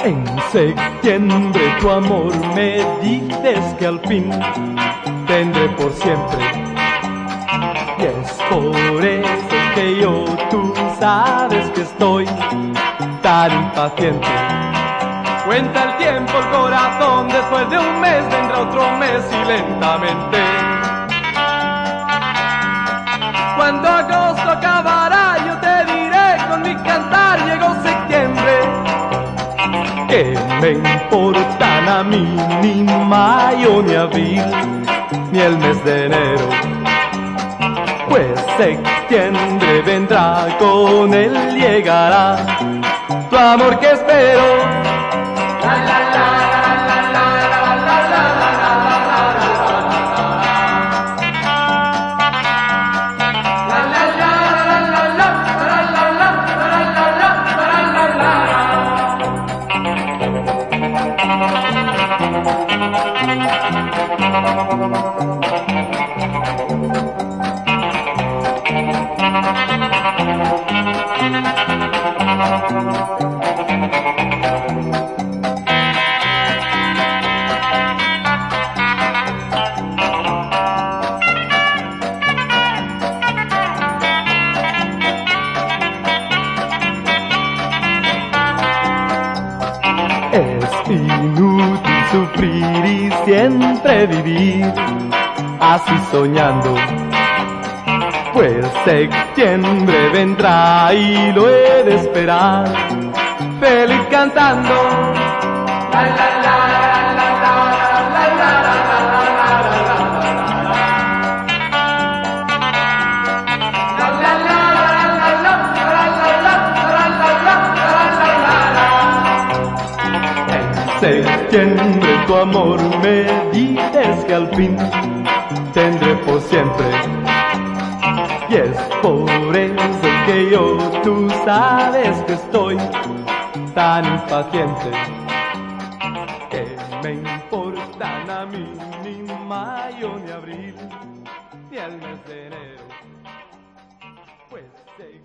En septiembre tu amor me dices que al fin tendré por siempre. Y es por eso que yo, tú sabes que estoy tan impaciente. Cuenta el tiempo el corazón, después de un mes vendrá otro mes y lentamente. ¿Qué me importan a mí ni mayo ni abril, ni el mes de enero? Pues septiembre vendrá, con él llegará tu amor que espero. Thank you. Inútil sufrir y siempre vivir así soñando. Pues septiembre vendrá y lo he de esperar, feliz cantando. Septiembre tu amor me dices que al fin tendré por siempre. Y es por eso que yo, tú sabes que estoy tan impaciente. Que me importan a mí ni mayo ni abril, ni el mes de enero. Pues sé